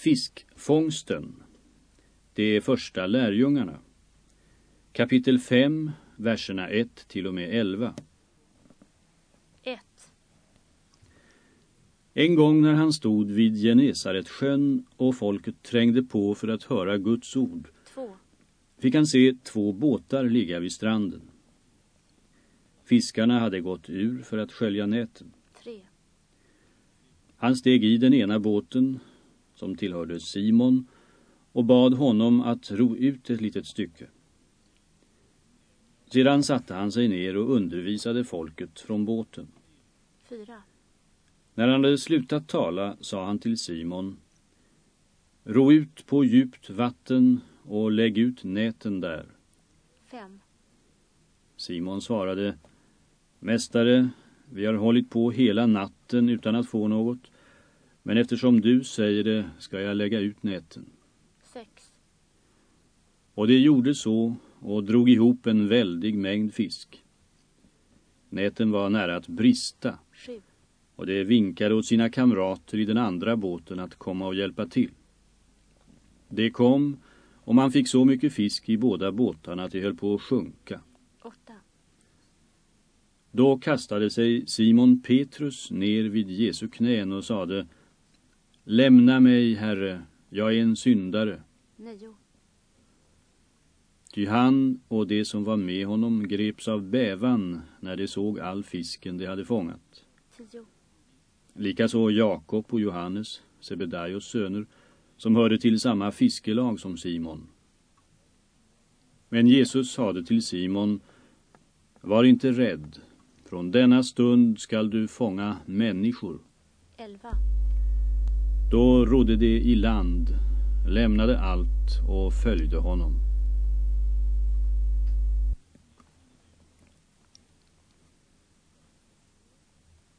Fiskfångsten. De första lärjungarna. Kapitel 5, verserna 1 till och med 11. 1. En gång när han stod vid Genesaret sjön och folket trängde på för att höra Guds ord 2. fick han se två båtar ligga vid stranden. Fiskarna hade gått ur för att skölja näten. 3. Han steg i den ena båten, som tillhörde Simon, och bad honom att ro ut ett litet stycke. Sedan satte han sig ner och undervisade folket från båten. 4. När han hade slutat tala sa han till Simon Ro ut på djupt vatten och lägg ut näten där. 5. Simon svarade Mästare, vi har hållit på hela natten utan att få något, men eftersom du säger det ska jag lägga ut näten. 6. Och det gjorde så och drog ihop en väldig mängd fisk. Näten var nära att brista 7. och det vinkade åt sina kamrater i den andra båten att komma och hjälpa till. Det kom och man fick så mycket fisk i båda båtarna att det höll på att sjunka. 8. Då kastade sig Simon Petrus ner vid Jesu knän och sade Lämna mig, Herre, jag är en syndare. 9. Ty han och det som var med honom greps av bävan när de såg all fisken de hade fångat. 10. Likaså Jakob och Johannes, Sebedaios söner, som hörde till samma fiskelag som Simon. Men Jesus sade till Simon, var inte rädd, från denna stund skall du fånga människor. 11. Då rodde de i land, lämnade allt och följde honom.